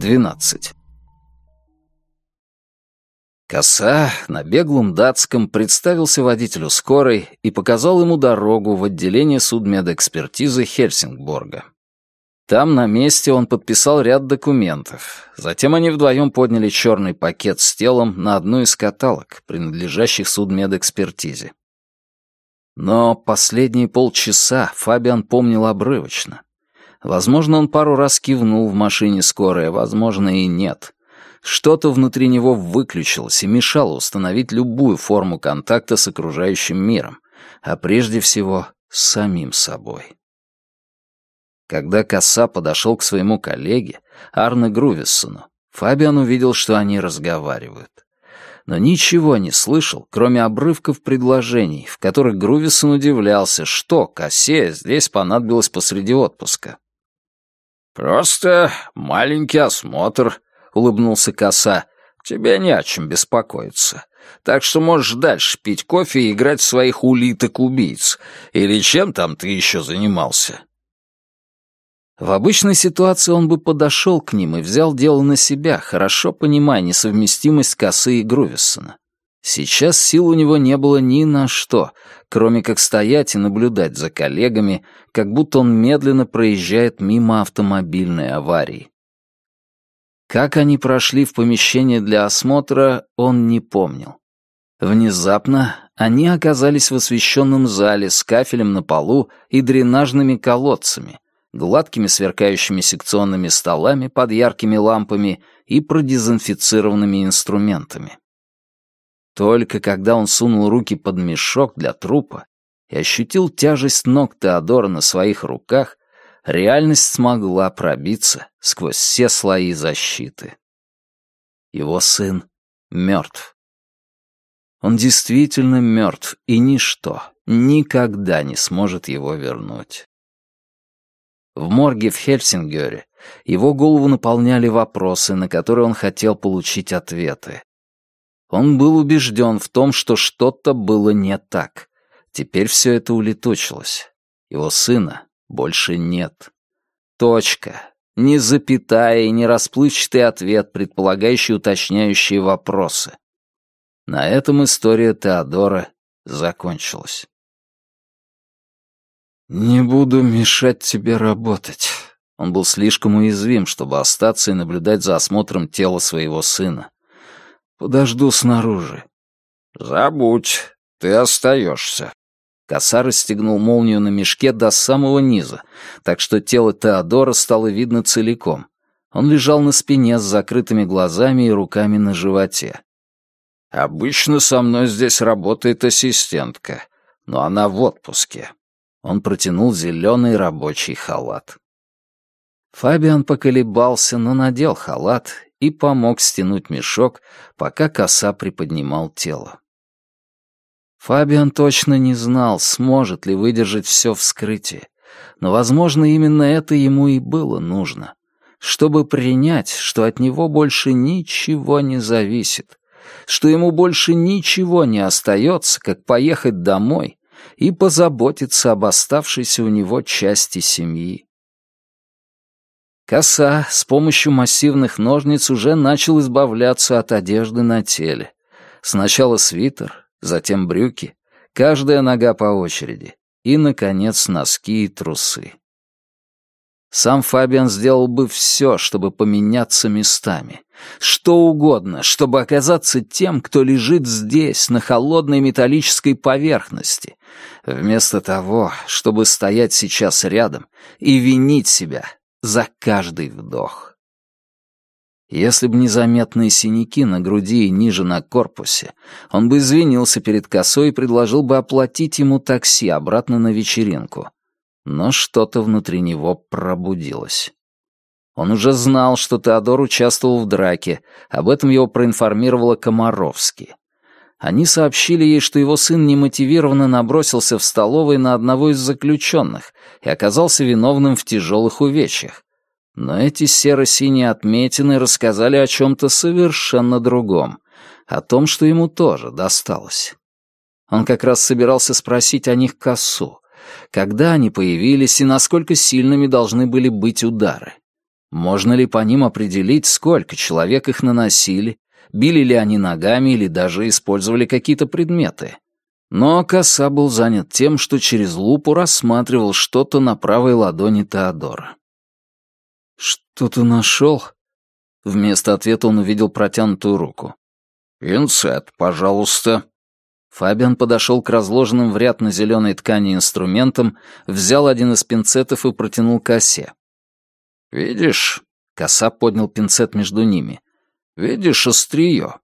12. Коса на беглом датском представился водителю скорой и показал ему дорогу в отделение судмедэкспертизы Хельсингборга. Там на месте он подписал ряд документов. Затем они вдвоем подняли черный пакет с телом на одну из каталог, принадлежащих судмедэкспертизе. Но последние полчаса Фабиан помнил обрывочно. Возможно, он пару раз кивнул в машине скорой, а возможно и нет. Что-то внутри него выключилось и мешало установить любую форму контакта с окружающим миром, а прежде всего с самим собой. Когда Коса подошел к своему коллеге, Арне Грувиссону, Фабиан увидел, что они разговаривают. Но ничего не слышал, кроме обрывков предложений, в которых Грувисон удивлялся, что Косе здесь понадобилось посреди отпуска. «Просто маленький осмотр», — улыбнулся коса. «Тебе не о чем беспокоиться. Так что можешь дальше пить кофе и играть в своих улиток-убийц. Или чем там ты еще занимался?» В обычной ситуации он бы подошел к ним и взял дело на себя, хорошо понимая несовместимость косы и Грувиссона. Сейчас сил у него не было ни на что, кроме как стоять и наблюдать за коллегами, как будто он медленно проезжает мимо автомобильной аварии. Как они прошли в помещение для осмотра, он не помнил. Внезапно они оказались в освещенном зале с кафелем на полу и дренажными колодцами, гладкими сверкающими секционными столами под яркими лампами и продезинфицированными инструментами. Только когда он сунул руки под мешок для трупа и ощутил тяжесть ног Теодора на своих руках, реальность смогла пробиться сквозь все слои защиты. Его сын мертв. Он действительно мертв, и ничто никогда не сможет его вернуть. В морге в Хельсингере его голову наполняли вопросы, на которые он хотел получить ответы. Он был убежден в том, что что-то было не так. Теперь все это улетучилось. Его сына больше нет. Точка. Ни запятая и ни расплывчатый ответ, предполагающий уточняющие вопросы. На этом история Теодора закончилась. «Не буду мешать тебе работать». Он был слишком уязвим, чтобы остаться и наблюдать за осмотром тела своего сына. Подожду снаружи». «Забудь, ты остаешься». Коса расстегнул молнию на мешке до самого низа, так что тело Теодора стало видно целиком. Он лежал на спине с закрытыми глазами и руками на животе. «Обычно со мной здесь работает ассистентка, но она в отпуске». Он протянул зеленый рабочий халат. Фабиан поколебался, но надел халат и помог стянуть мешок, пока коса приподнимал тело. Фабиан точно не знал, сможет ли выдержать все вскрытие, но, возможно, именно это ему и было нужно, чтобы принять, что от него больше ничего не зависит, что ему больше ничего не остается, как поехать домой и позаботиться об оставшейся у него части семьи. Коса с помощью массивных ножниц уже начал избавляться от одежды на теле. Сначала свитер, затем брюки, каждая нога по очереди, и, наконец, носки и трусы. Сам Фабиан сделал бы все, чтобы поменяться местами. Что угодно, чтобы оказаться тем, кто лежит здесь, на холодной металлической поверхности, вместо того, чтобы стоять сейчас рядом и винить себя за каждый вдох. Если бы незаметные синяки на груди и ниже на корпусе, он бы извинился перед косой и предложил бы оплатить ему такси обратно на вечеринку. Но что-то внутри него пробудилось. Он уже знал, что Теодор участвовал в драке, об этом его проинформировала Комаровский. Они сообщили ей, что его сын немотивированно набросился в столовой на одного из заключенных и оказался виновным в тяжелых увечьях. Но эти серо-синие отметины рассказали о чем-то совершенно другом, о том, что ему тоже досталось. Он как раз собирался спросить о них косу, когда они появились и насколько сильными должны были быть удары. Можно ли по ним определить, сколько человек их наносили, били ли они ногами или даже использовали какие-то предметы? Но коса был занят тем, что через лупу рассматривал что-то на правой ладони Теодора. «Что ты нашел?» Вместо ответа он увидел протянутую руку. «Пинцет, пожалуйста». Фабиан подошел к разложенным в ряд на зеленой ткани инструментам, взял один из пинцетов и протянул косе. «Видишь?» — коса поднял пинцет между ними. «Видишь острие?»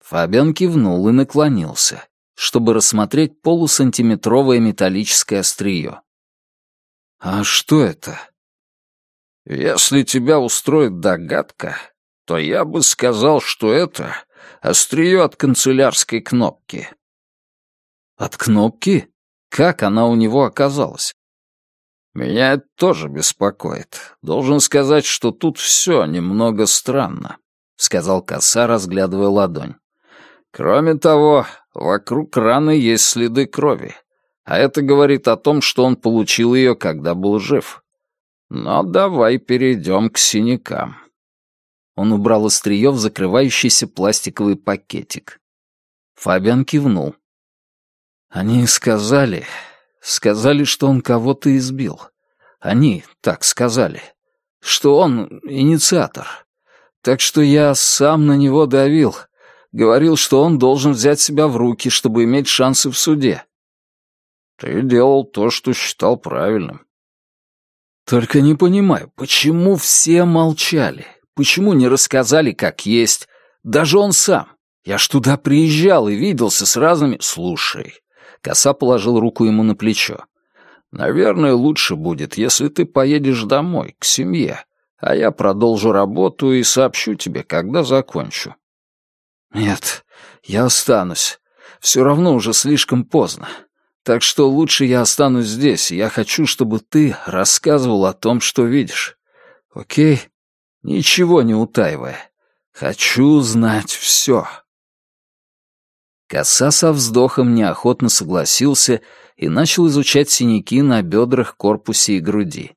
Фабиан кивнул и наклонился, чтобы рассмотреть полусантиметровое металлическое острие. «А что это?» «Если тебя устроит догадка, то я бы сказал, что это острие от канцелярской кнопки». «От кнопки? Как она у него оказалась?» «Меня это тоже беспокоит. Должен сказать, что тут все немного странно», — сказал коса, разглядывая ладонь. «Кроме того, вокруг раны есть следы крови, а это говорит о том, что он получил ее, когда был жив. Но давай перейдем к синякам». Он убрал острие в закрывающийся пластиковый пакетик. Фабиан кивнул. «Они сказали... Сказали, что он кого-то избил. Они так сказали. Что он инициатор. Так что я сам на него давил. Говорил, что он должен взять себя в руки, чтобы иметь шансы в суде. Ты делал то, что считал правильным. Только не понимаю, почему все молчали? Почему не рассказали, как есть? Даже он сам. Я ж туда приезжал и виделся с разными... Слушай. Коса положил руку ему на плечо. Наверное, лучше будет, если ты поедешь домой, к семье, а я продолжу работу и сообщу тебе, когда закончу. Нет, я останусь. Все равно уже слишком поздно. Так что лучше я останусь здесь, я хочу, чтобы ты рассказывал о том, что видишь. Окей? ничего не утаивая. Хочу знать все». Коса со вздохом неохотно согласился и начал изучать синяки на бедрах, корпусе и груди.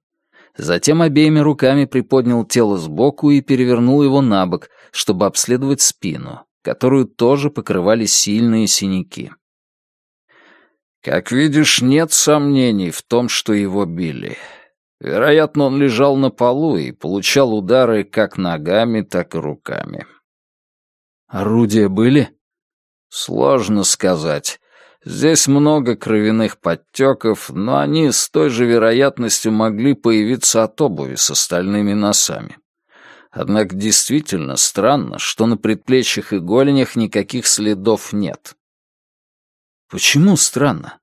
Затем обеими руками приподнял тело сбоку и перевернул его на бок, чтобы обследовать спину, которую тоже покрывали сильные синяки. «Как видишь, нет сомнений в том, что его били. Вероятно, он лежал на полу и получал удары как ногами, так и руками. Орудия были? Сложно сказать. Здесь много кровяных подтеков, но они с той же вероятностью могли появиться от обуви с остальными носами. Однако действительно странно, что на предплечьях и голенях никаких следов нет. Почему странно?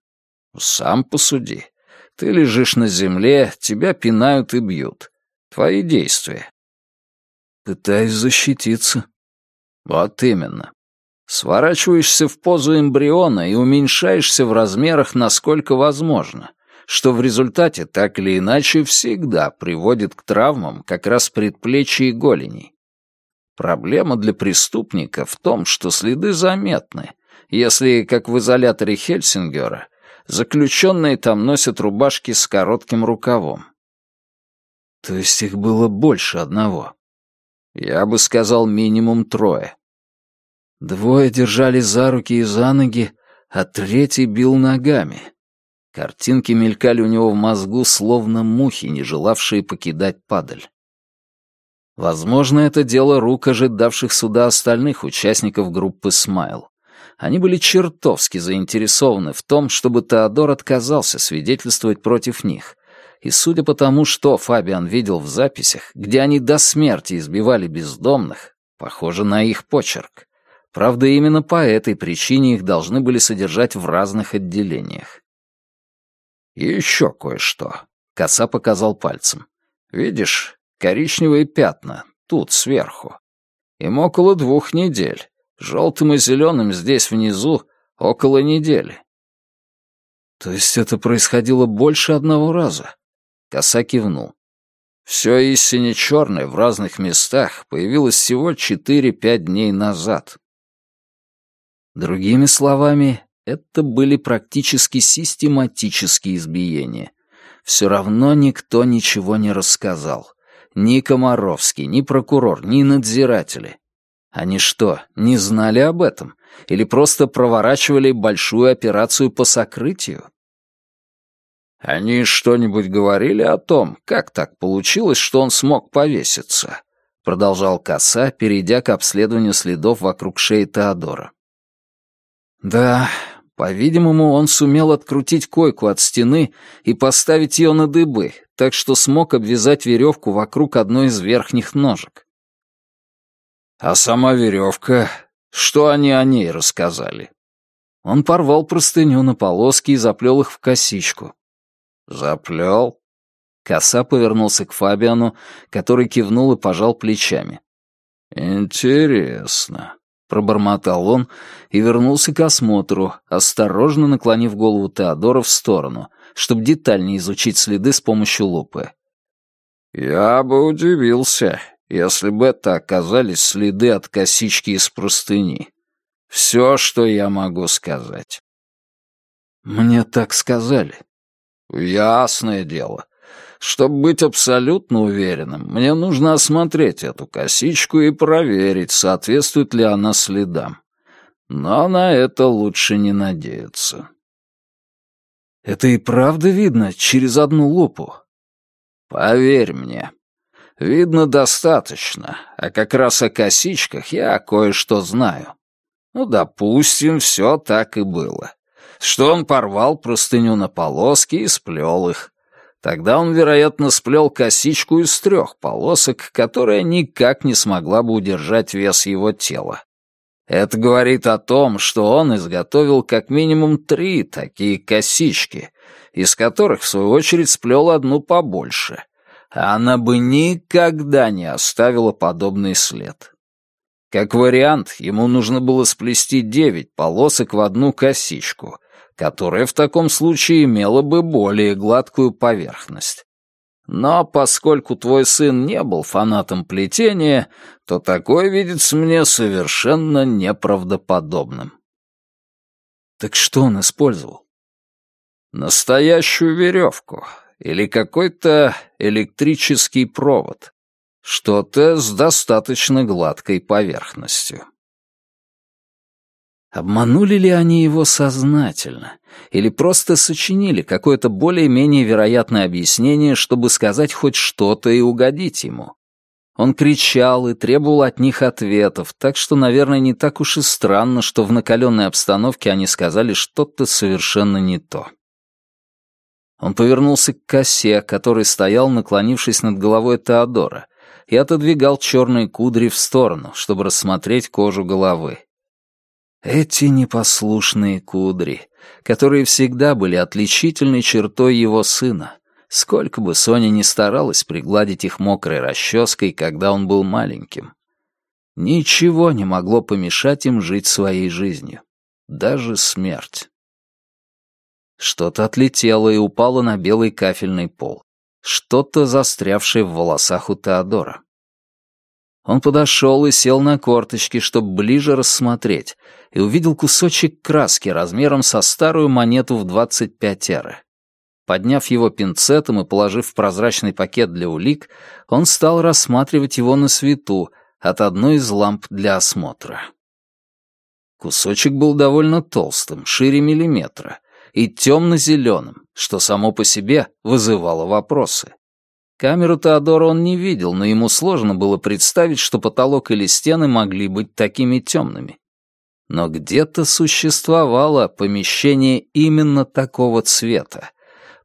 Сам посуди. Ты лежишь на земле, тебя пинают и бьют. Твои действия. Пытаюсь защититься. Вот именно. Сворачиваешься в позу эмбриона и уменьшаешься в размерах насколько возможно, что в результате так или иначе всегда приводит к травмам как раз предплечья и голеней. Проблема для преступника в том, что следы заметны, если, как в изоляторе Хельсингера, Заключенные там носят рубашки с коротким рукавом. То есть их было больше одного. Я бы сказал, минимум трое. Двое держали за руки и за ноги, а третий бил ногами. Картинки мелькали у него в мозгу, словно мухи, не желавшие покидать падаль. Возможно, это дело рук ожидавших суда остальных участников группы «Смайл». Они были чертовски заинтересованы в том, чтобы Теодор отказался свидетельствовать против них. И судя по тому, что Фабиан видел в записях, где они до смерти избивали бездомных, похоже на их почерк. Правда, именно по этой причине их должны были содержать в разных отделениях. «И еще кое-что», — коса показал пальцем. «Видишь, коричневые пятна, тут, сверху. Им около двух недель. Желтым и зеленым здесь внизу около недели. То есть это происходило больше одного раза? Коса кивнул. Все истине черное в разных местах появилось всего 4-5 дней назад. Другими словами, это были практически систематические избиения. Все равно никто ничего не рассказал. Ни Комаровский, ни прокурор, ни надзиратели. Они что, не знали об этом? Или просто проворачивали большую операцию по сокрытию? «Они что-нибудь говорили о том, как так получилось, что он смог повеситься?» Продолжал коса, перейдя к обследованию следов вокруг шеи Теодора. «Да, по-видимому, он сумел открутить койку от стены и поставить ее на дыбы, так что смог обвязать веревку вокруг одной из верхних ножек. А сама веревка, что они о ней рассказали? Он порвал простыню на полоски и заплел их в косичку. Заплел? Коса повернулся к Фабиану, который кивнул и пожал плечами. «Интересно», — пробормотал он и вернулся к осмотру, осторожно наклонив голову Теодора в сторону, чтобы детальнее изучить следы с помощью лупы. «Я бы удивился, если бы это оказались следы от косички из простыни. Все, что я могу сказать». «Мне так сказали», «Ясное дело. Чтобы быть абсолютно уверенным, мне нужно осмотреть эту косичку и проверить, соответствует ли она следам. Но на это лучше не надеяться». «Это и правда видно через одну лупу?» «Поверь мне, видно достаточно, а как раз о косичках я кое-что знаю. Ну, допустим, все так и было что он порвал простыню на полоски и сплел их. Тогда он, вероятно, сплел косичку из трех полосок, которая никак не смогла бы удержать вес его тела. Это говорит о том, что он изготовил как минимум три такие косички, из которых, в свою очередь, сплел одну побольше. Она бы никогда не оставила подобный след. Как вариант, ему нужно было сплести девять полосок в одну косичку, которая в таком случае имела бы более гладкую поверхность. Но поскольку твой сын не был фанатом плетения, то такое видится мне совершенно неправдоподобным. Так что он использовал? Настоящую веревку или какой-то электрический провод. Что-то с достаточно гладкой поверхностью. Обманули ли они его сознательно? Или просто сочинили какое-то более-менее вероятное объяснение, чтобы сказать хоть что-то и угодить ему? Он кричал и требовал от них ответов, так что, наверное, не так уж и странно, что в накаленной обстановке они сказали что-то совершенно не то. Он повернулся к косе, который стоял, наклонившись над головой Теодора, и отодвигал черные кудри в сторону, чтобы рассмотреть кожу головы. Эти непослушные кудри, которые всегда были отличительной чертой его сына, сколько бы Соня ни старалась пригладить их мокрой расческой, когда он был маленьким. Ничего не могло помешать им жить своей жизнью, даже смерть. Что-то отлетело и упало на белый кафельный пол, что-то застрявшее в волосах у Теодора. Он подошел и сел на корточки, чтобы ближе рассмотреть, и увидел кусочек краски размером со старую монету в 25 эры. Подняв его пинцетом и положив в прозрачный пакет для улик, он стал рассматривать его на свету от одной из ламп для осмотра. Кусочек был довольно толстым, шире миллиметра, и темно-зеленым, что само по себе вызывало вопросы. Камеру Теодора он не видел, но ему сложно было представить, что потолок или стены могли быть такими темными. Но где-то существовало помещение именно такого цвета.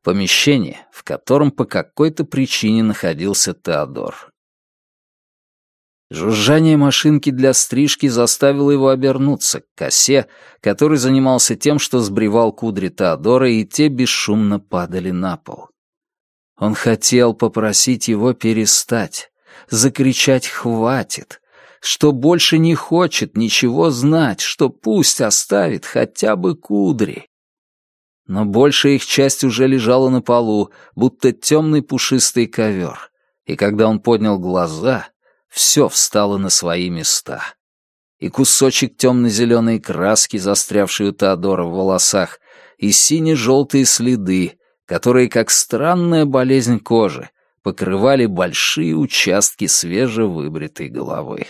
Помещение, в котором по какой-то причине находился Теодор. Жужжание машинки для стрижки заставило его обернуться к косе, который занимался тем, что сбривал кудри Теодора, и те бесшумно падали на пол. Он хотел попросить его перестать, закричать «хватит», что больше не хочет ничего знать, что пусть оставит хотя бы кудри. Но большая их часть уже лежала на полу, будто темный пушистый ковер, и когда он поднял глаза, все встало на свои места. И кусочек темно-зеленой краски, застрявший у Теодора в волосах, и сине-желтые следы, которые, как странная болезнь кожи, покрывали большие участки свежевыбритой головы.